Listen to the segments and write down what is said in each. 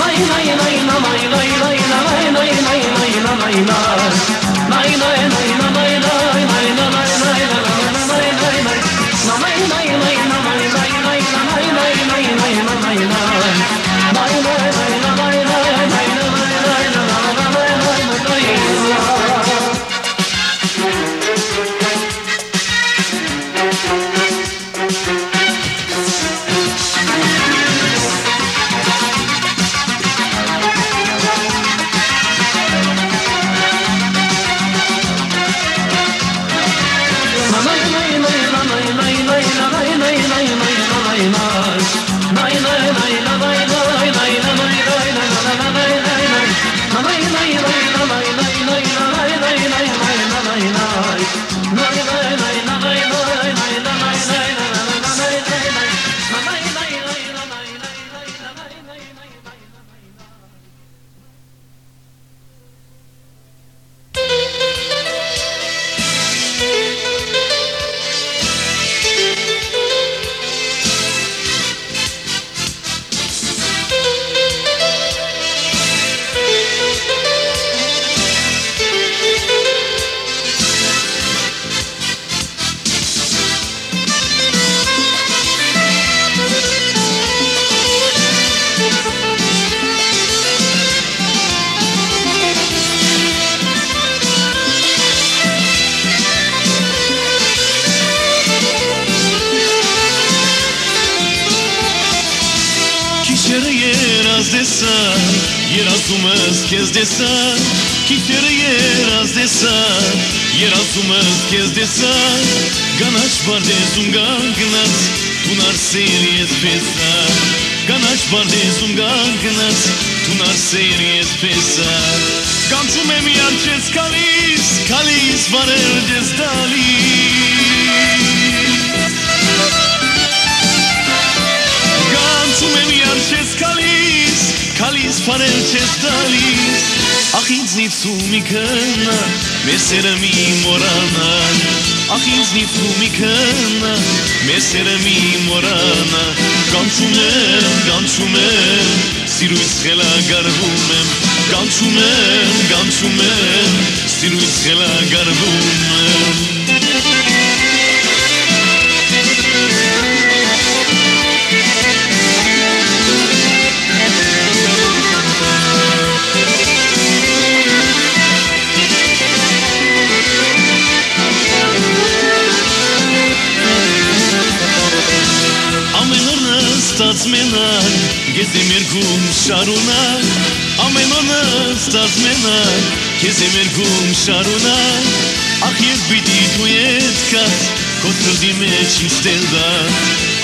Nein, nein, nein, nein, nein, nein. nay nay nay nay nay Գանաչ բարդեզում գանգնած տունար սերի ես պեսա Գանաչ բարդեզում գանգնած տունար սերի ես պեսա Կանցում եմ յանչես կալիս, կալիս վարել դես դալիս Կանցում եմ յանչես կալիս, կալիս վարել չես դալիս Ախ ինձնից ու մի կնա, մեր սերը մի մորանա Ախ ինձնից ու մի կնա, մեր սերը մի մորանա Կանչում եմ, կանչում եմ, սիրույց խելագարվում եմ Կանչում եմ, կանչում եմ, սիրույց խելագարվում եմ մենակ Գեզ եմ երգում շարունակ Ամեն օրը ստաց մենակ Քեզ եմ երգում շարունակ Ախ ես պիտի դու ետքաս Քո սրդի մեջ ինձ դելդաս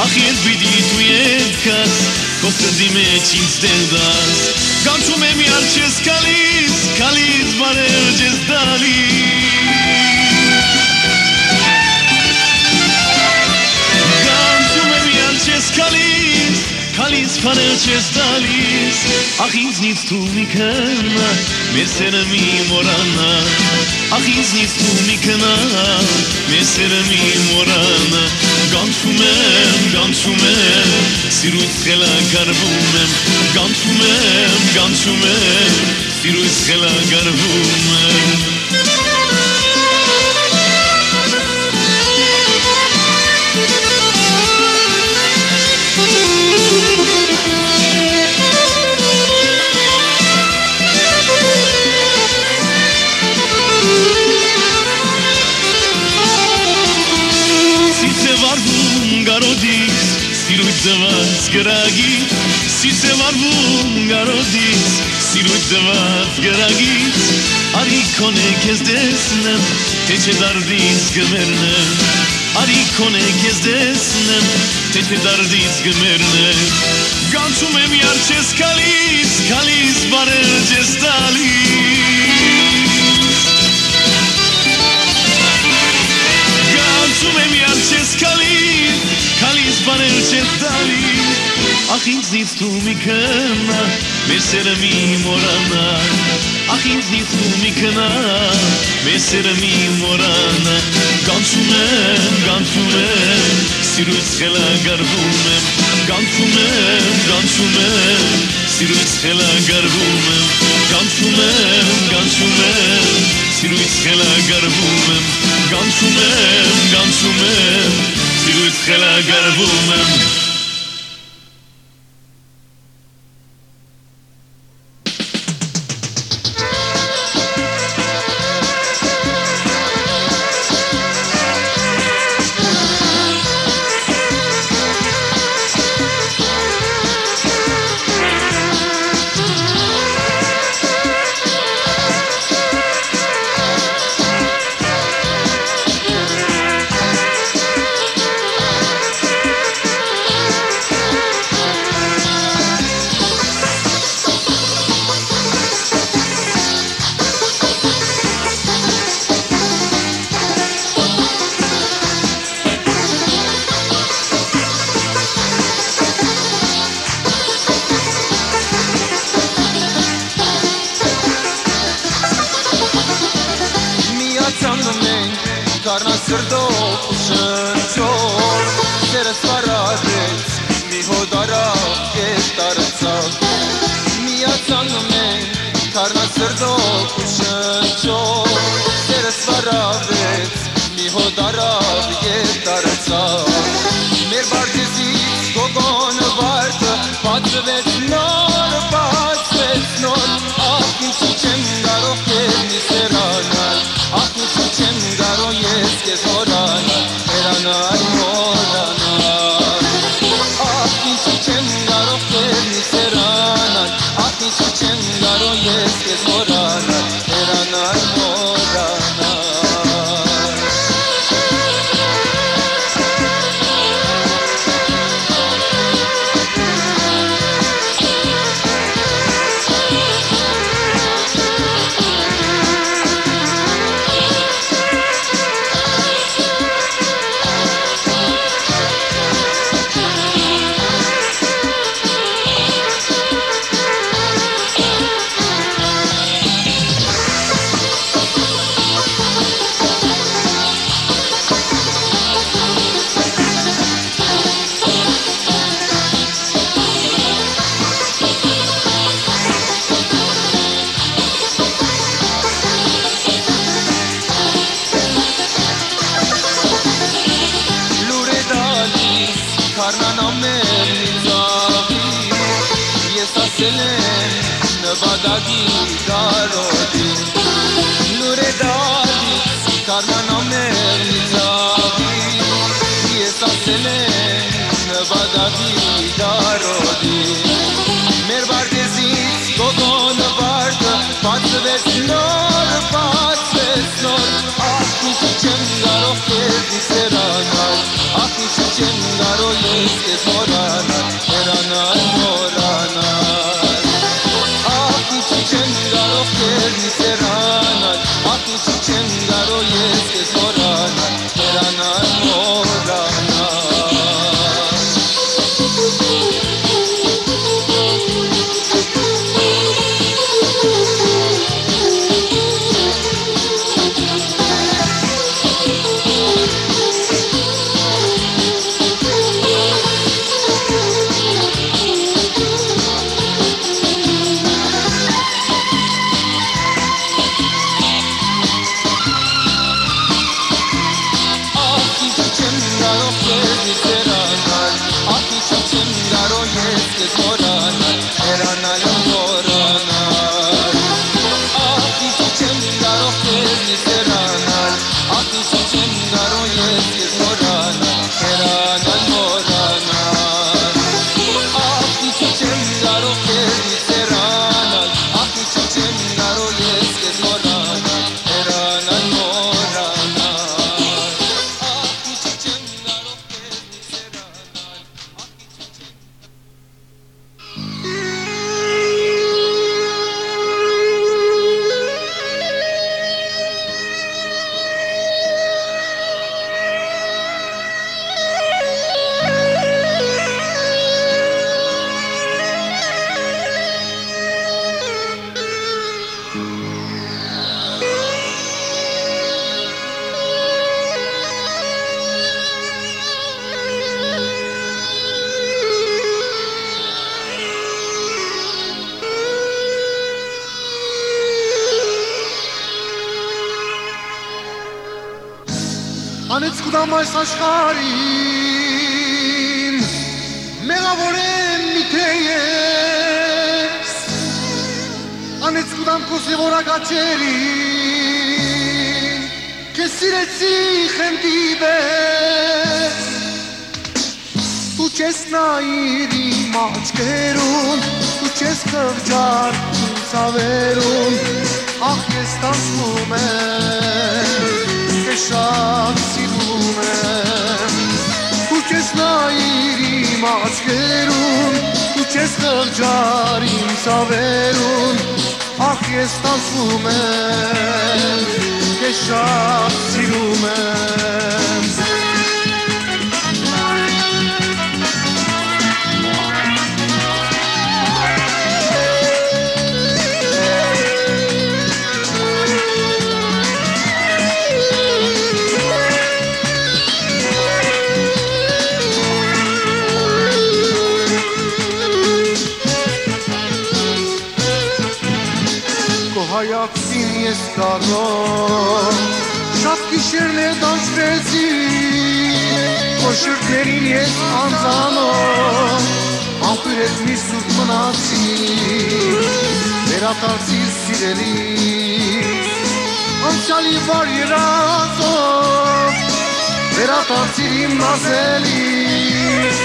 Ախ ես պիտի դու ետքաս Քո սրդի մեջ ինձ դելդաս Գանչում եմ յար չես կալիս Կալիս բարեր ջես դալիս չես քալիս, քալիս փանել չես տալիս, ախ ինձնից դու մի քնա, մեր սերը մի մորանա, ախ ինձնից դու մի քնա, մեր սերը մի մորանա, գանչում եմ, գանչում եմ, սիրույց խելագարվում եմ, գանչում եմ, գանչում եմ, սիրույց խելագարվում եմ, ձված գրագի Սիս է վարվում գարոդից Սիրույթ ձված գրագից Արի կոնե կեզ դեսնեմ Թե չէ դարդից գմերնեմ Արի կոնե կեզ դեսնեմ Թե չէ դարդից գմերնեմ Գանցում եմ յար չես կալիս Կալիս բարել չես տալիս Գանցում եմ յար չես կալիս Քալիս բաներ չես տալի Ախ ինձնից դու մի կնա Մեր սերը մի մորանա Ախ ինձնից դու մի կնա Մեր սերը մի մորանա Գանչում եմ, գանչում եմ Սիրույց խելագարվում եմ Գանչում եմ, գանչում եմ Սիրույց խելագարվում եմ Գանչում եմ, գանչում եմ Սիրույց խելագարվում եմ Գանչում եմ, գանչում եմ Սիրույց խելագարվում եմ Անեց կուտամ այս աշխարին Մեղավոր եմ միթե ես Անեց կուտամ կոսի որագաչերին Կես սիրեցի խնդի պես Դու չես նայիր իմ աչքերուն Դու չես կղջար իմ ծավերուն Ախ ես տանցնում եմ Քեզ շատ սիրում եմ Դու չես նայիր իմ աչքերուն Դու չես կղջար իմ ծավերուն Ախ ես տանցնում եմ Քեզ շատ սիրում եմ ես կարող Շատ գիշերներ դանսվեցի Քո շրտներին ես անձանով Ամպիր հետ մի սուրտ մնացի Վերատարձի սիրելիս Անցյալի վար երազով Վերատարձիր իմ նազելիս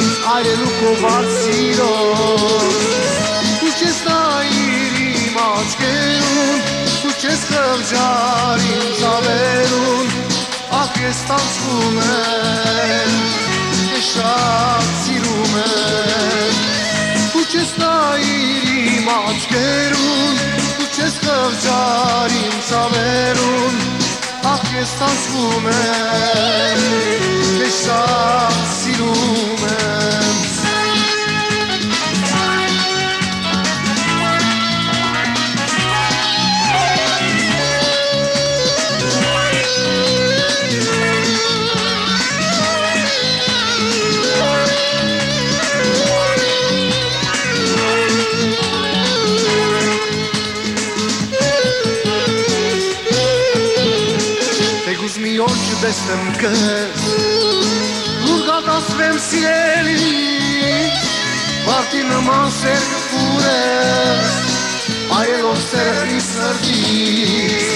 Ինձ այրելու քո վար սիրով Դու չես նայիր իմ աչքերուն Դու չես խղճար իմ ծավերուն Ախ ես տանցվում եմ Ես շատ սիրում եմ Դու չես նայիր իմ աչքերուն Դու չես խղճար իմ ծավերուն Ախ ես տանցվում եմ Ես շատ սիրում եմ Ուր կատասվեմ սիրելի Վարդի նման սեր կպուրես Այելով սերխի սրդից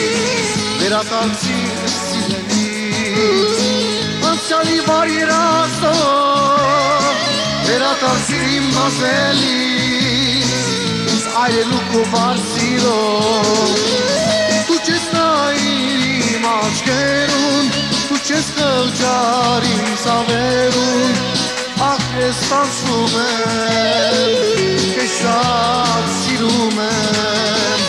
Վերատանցի սիրելից Անցյալի բարիրաստով Վերատանցի իմ մազելից Ինձ այելու կովար սիրով Tu ce stai, ma Ես խղճար իմ սավերում Ախ ես տանցում եմ Կես շատ սիրում եմ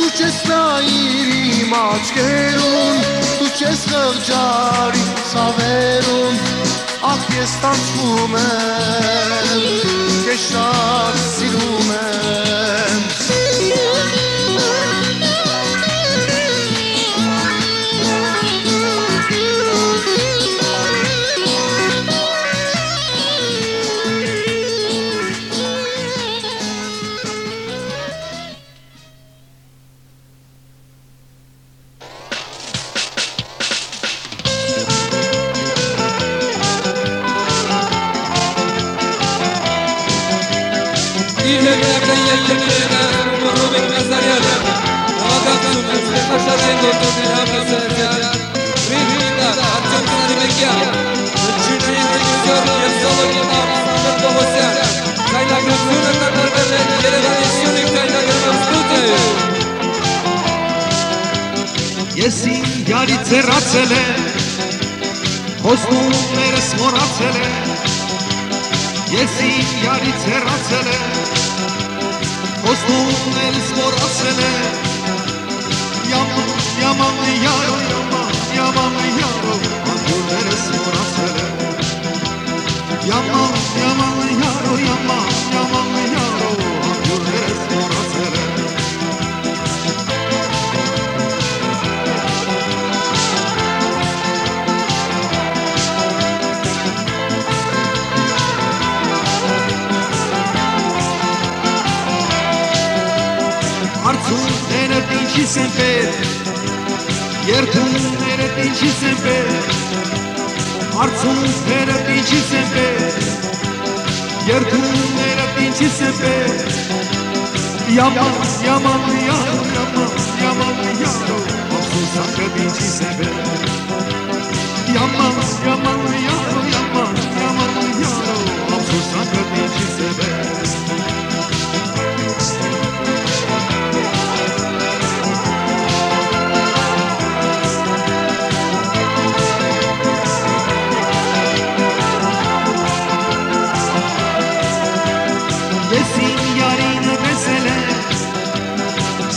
Դու չես նայիր իմ աչկերում Դու չես խղճար իմ սավերում Ախ ես տանցում եմ Կես շատ սիրում եմ terapicisi be Artının terapicisi be Yardımın terapicisi be Yaman, yaman, yaman, yaman, yaman, yaman Olsun sen terapicisi be Yaman, yaman, yaman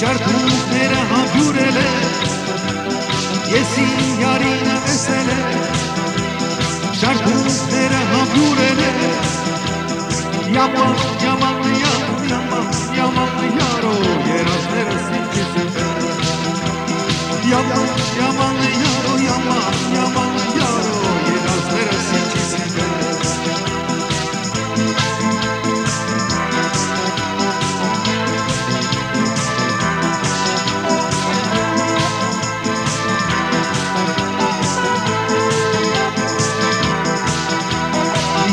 Çarpıntere ha gürele Yesin yarine mesele Çarpıntere ha gürele Yaman yaman yar yaman yaman yar o yeraz neresi bizim Yaman yaman yar o yaman yaman yar o yeraz neresi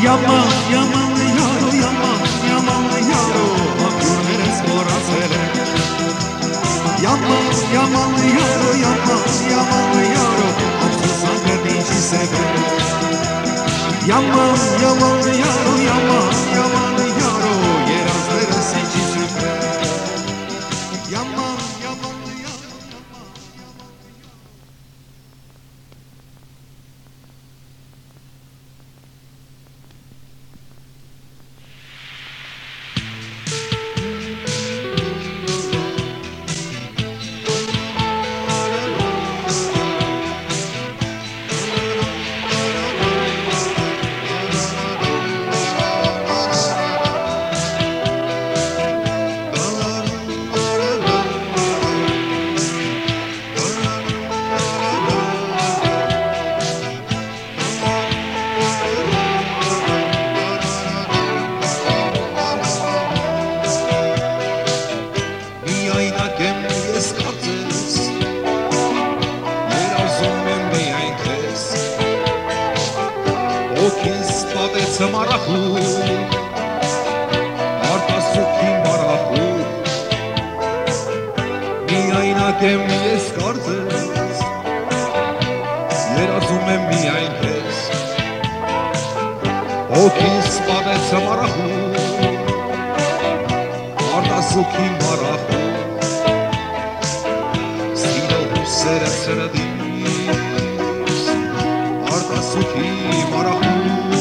Yaman, yaman yaro, yaman, yaman yaro. Bakıyoruz boraz hele Yaman, yaman yaro, yaman, yaman yaro. Aklı sanki dinci sever Yaman, yaman yaro. Okiszba vesz a marahú, Kardazuki marahú, Színohú szeret szeredi, Kardazuki marahú.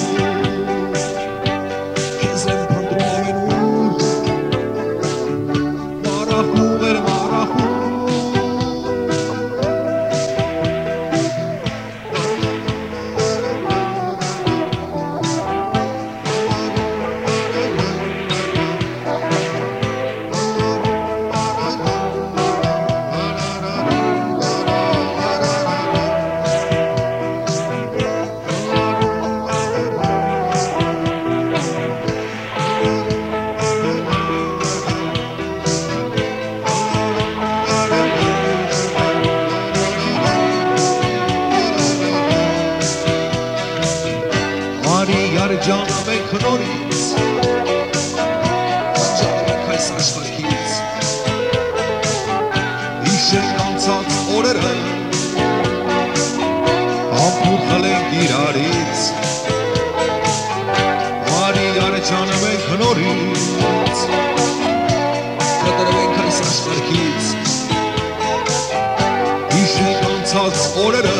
անցած օրերը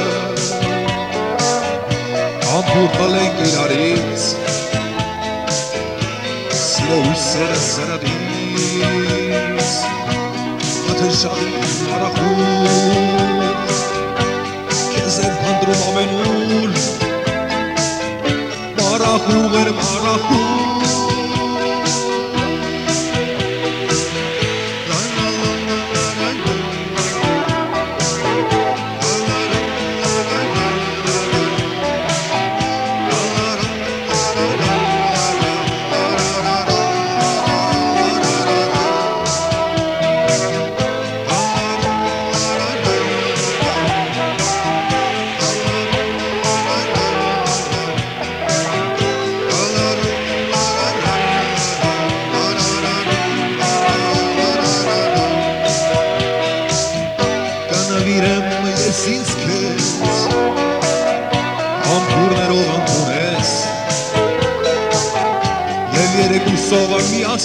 ամփոփել ենք իրարից սիրո ուսերը սրադից մթնշաղի արախուց քեզ եմ հանդրում ամենուր մարախուղ էր մարախուղ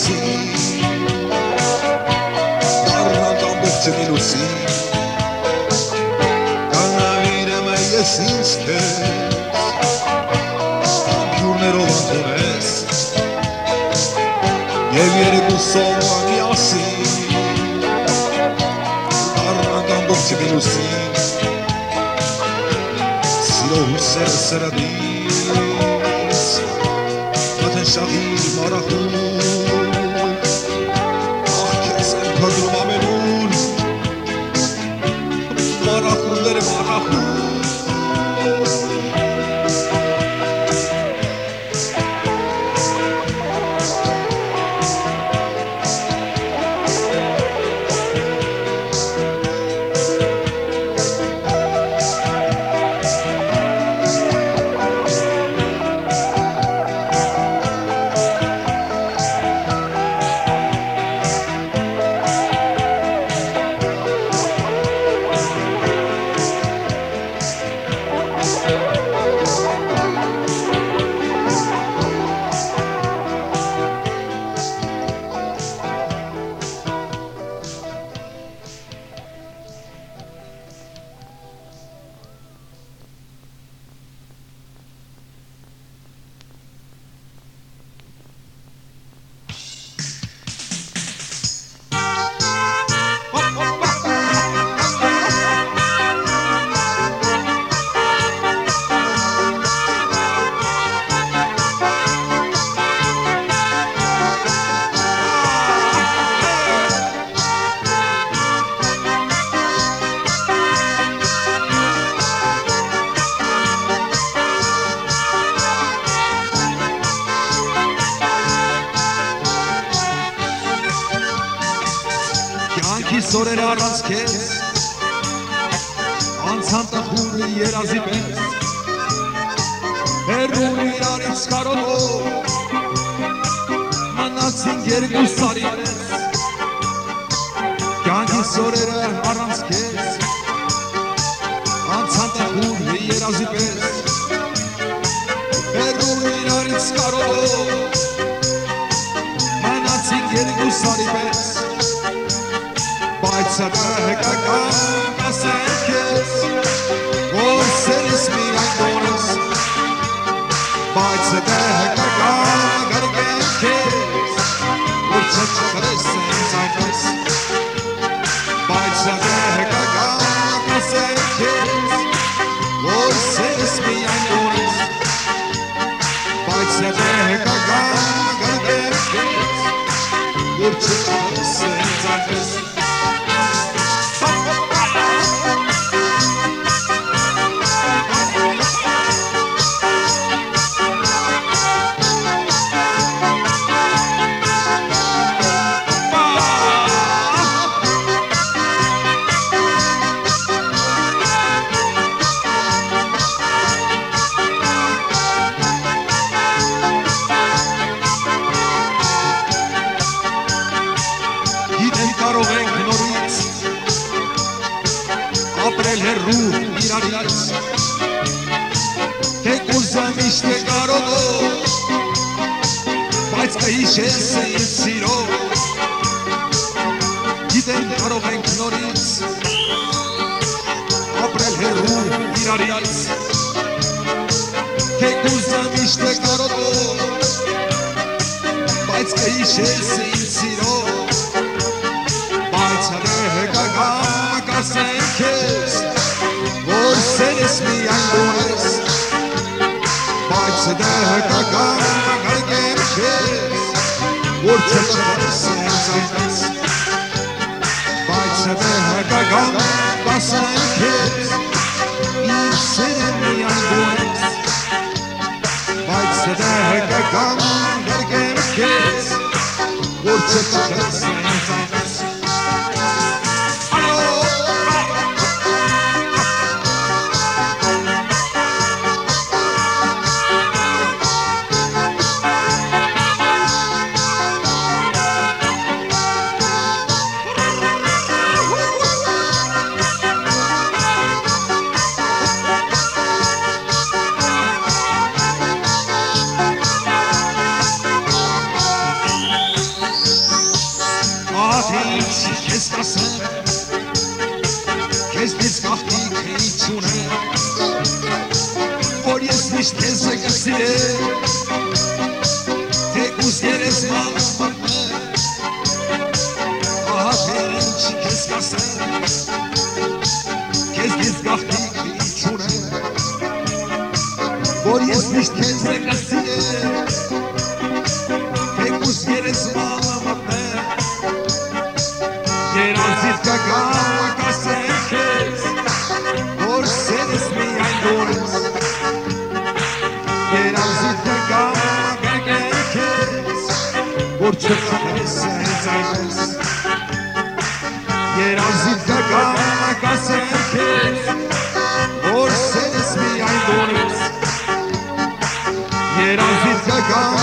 illusie Tornando a vestir illusie Canavire meglio sinske Più nero d'antones E viene con solo a chi ossi Tornando a vestir illusie Silo marahuz բայց դե կգամ կգեմ քեզ որ չչես ինձ այնպես Ահից կգամ կասեմ քեզ Որ սերս միայն դու ես Երազիվ կգամ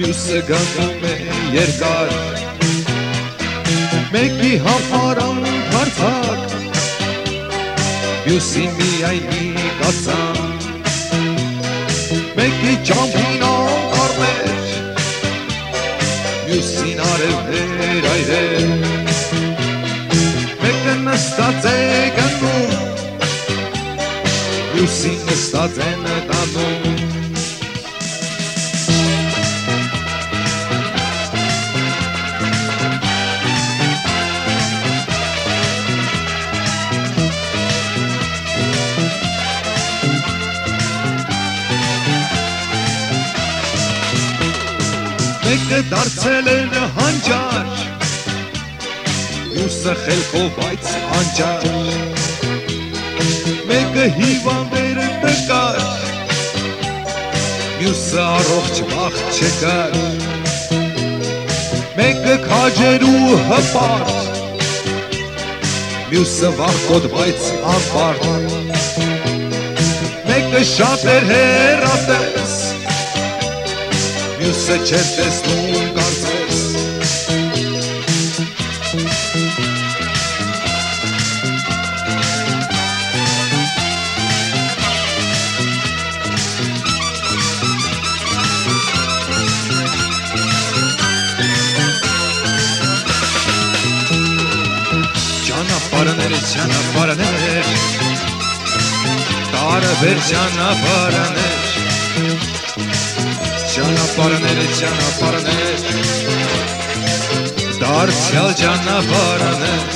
Մյուսը գանում է երկար Մեկի համար անհարցակ Մյուսին միայն մի կասան Մեկի ճամփին անկարներ Մյուսին արևներ այրեր Մեկը նստած է գնում Մյուսին նստած է նտանում դարձել է հանճար Մյուսը խելքով բայց անճար Մեկը հիվանդեր նկար Մյուսը առողջ վախ չկար Մեկը քաջեր ու հպարտ Մյուսը վախկոտ բայց անպարտ Մեկը շատ էր se cedes, nu încarces para nere, cana para nere Tara ver ճանապարհներ ճանապարհներ դարձյալ ճանապարհներ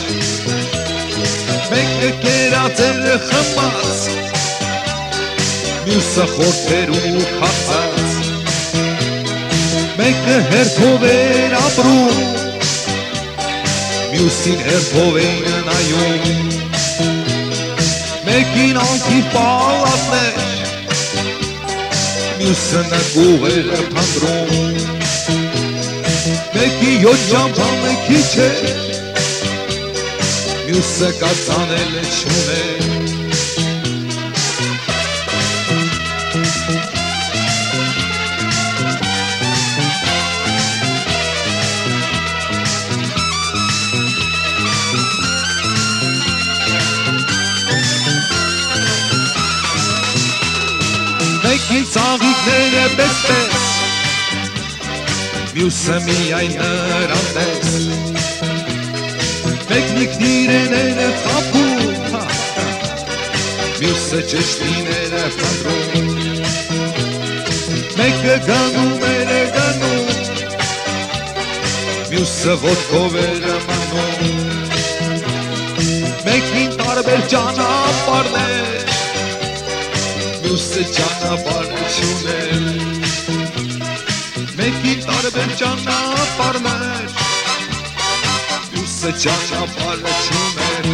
մեկը կերածել խմած մյուսը խորթերու խացած մեկը հերթով էր ապրում մյուսին հերթով էին նայում մեկին անքի պալատներ մյուսը նկուղ էր փանդրում մեկի յոթ ճամփան քիչ է մյուսը կածանել չուներ ծաղիկները պես-պես Մյուսը միայն նրան պես Մեկն ինքնիրեն է խապում հա, Մյուսը ճշտիներ է պանդրում Մեկը գանում էր է գնում Մյուսը ոտքով էր մանում Մեկին տարբեր ճանապարհներ մյուսը ճանապարհ չուներ Մեկին տարբեր ճանապարհներ մյուսը ճանապարհ չուներ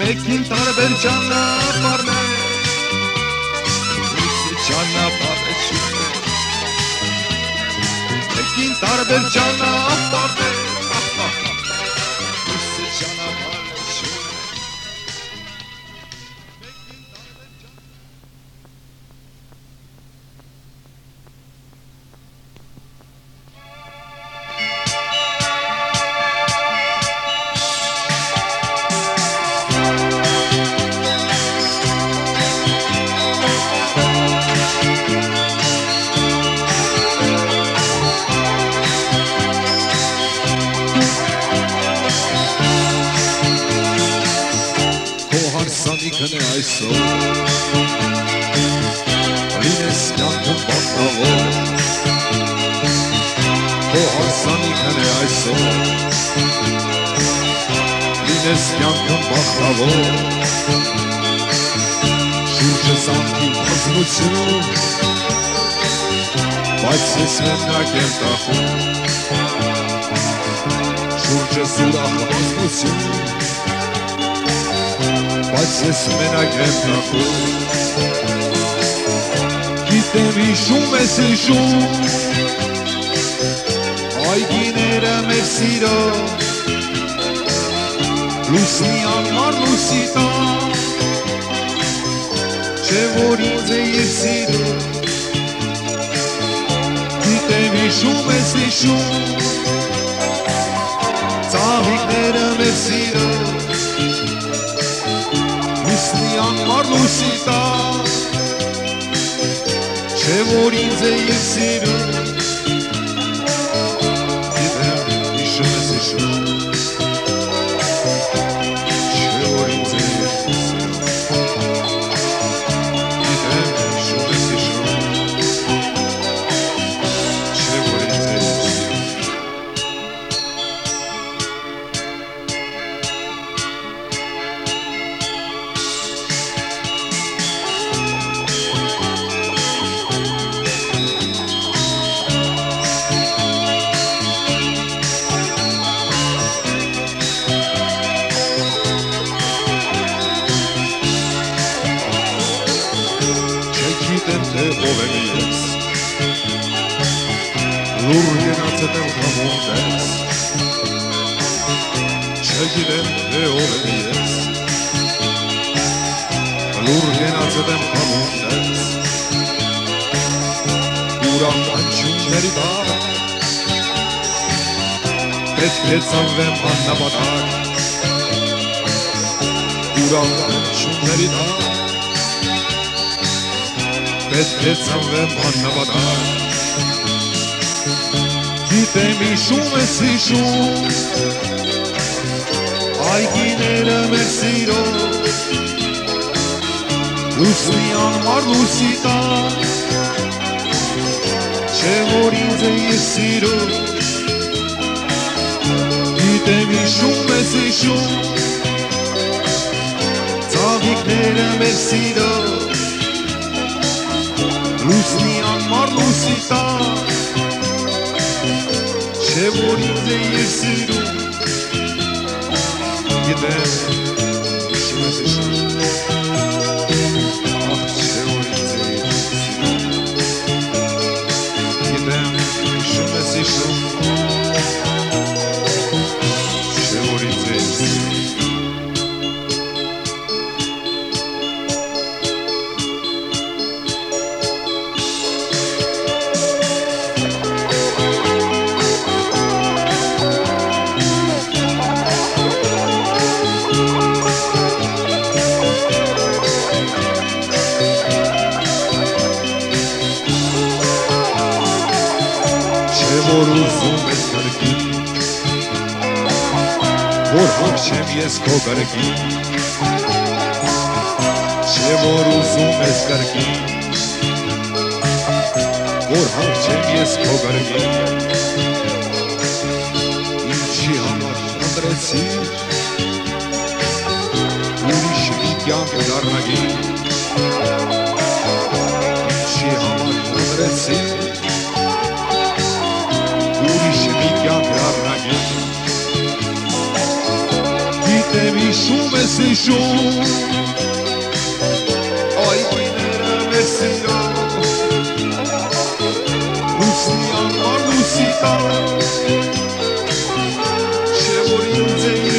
Մեկին տարբեր ճանապարհներ մյուսը ճանապարհ չուներ Մեկին տարբեր ճանապարհներ հարսանիքն է այսօր Լինես կյանքում բախտավոր Շուրջը սանքի բազմություն Բայց ես մենակ եմ տախում Շուրջը սուրախ բազմություն բայց ես մենակ եմ նախում Գիտեմ հիշում ես հիշում Այգիները մեր սիրո Լուսնի անմար լուսի տա Չէ որ ինձ է ես սիրո Գիտեմ հիշում ես հիշում Ծաղիկները մեր սիրո Լուսնի անմար թե ով եմ ես Լուր գնացել եմ խամում դես Ուրան անչունների դար Պետք է ծանվեմ աննապատակ Ուրան անչունների դար պետք է ծնվեմ աննավատար Գիտեմ իշում ես իշում Այգիները մեր սիրո Լուսնի անմար լուսի տա Չէ որ ինձ է ես սիրո Գիտեմ իշում ես իշում Ծաղիկները մեր սիրո Լուսնի անմար լուսի տա Չէ որ ինձ է ես սիրում հապչեմ ես իշում ես իշում Այ գիները մեր սիրո Լուսնի անմար լուսի տա Չէ որ ինձ է իր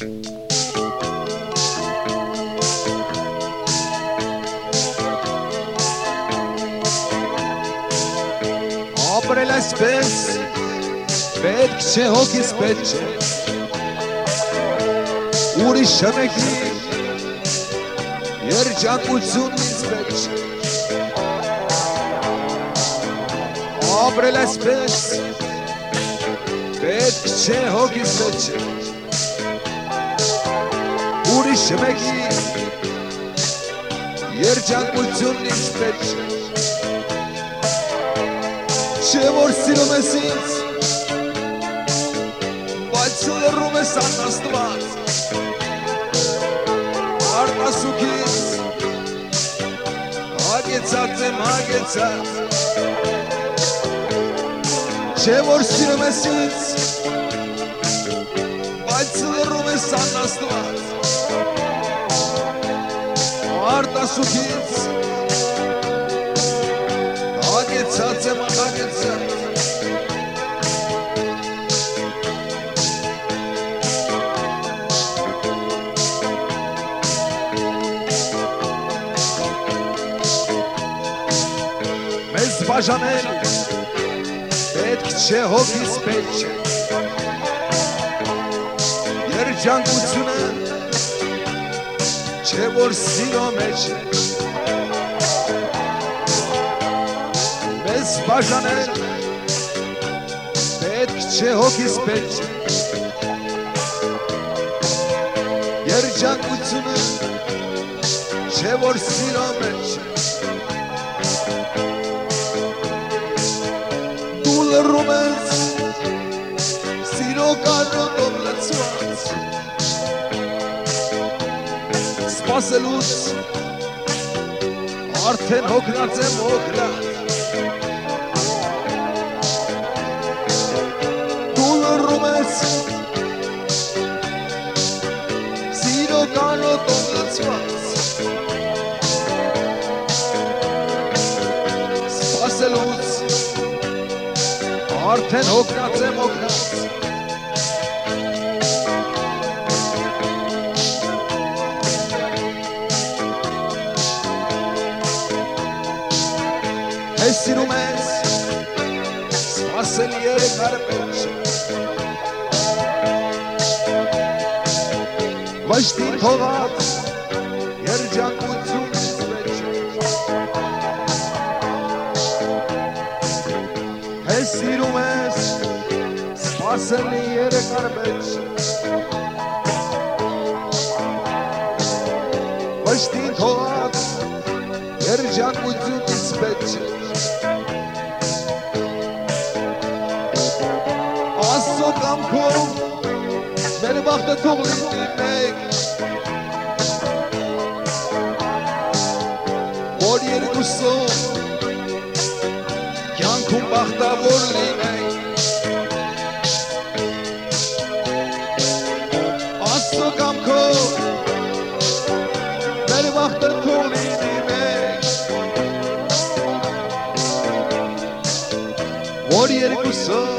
ապրել այսպես պետք չէ հոգիս պետք չէ ուրիշը մեկի երջանկություն ինձ պետք չէ ապրել այսպես պետք չէ հոգիս պետք չէ ուրիշը մեկի երջանկություն ինձ պետք Չէ որ սիրում ես ինձ Բայց լռում ես անաստված Արտասուքից Հագեցած եմ հագեցած Չէ որ սիրում ես ինձ Բայց լռում ես անաստված Արտասուքից Հագեցած եմ հագեցած Մեզ բաժանել պետք չէ հոգիս պետք Երջանկությունը չէ որ սիրո մեջ մեզ բաժանել պետք չէ հոգիս պետք չէ երջանկությունը չէ որ սիրո մեջ դու լռում ես սիրո կանոտով լցված սպասելուց արդեն հոգնած եմ հոգնած դու լռում ես սիրո կանոտով լցված սպասելուց արդեն հոգնած եմ հոգնած Վաշտին թողած երջանկությունից մեջ Ես սիրում ես սպասել երեք արպեջ Վաշտին թողած երջանկությունից մեջ Աստծո կամքով մեր բախտը թող լինի մեկ որ երկուսով կյանքում բախտավոր լինենք Աստծո կամքով մեր բախտը թող լինի մեկ որ երկուսով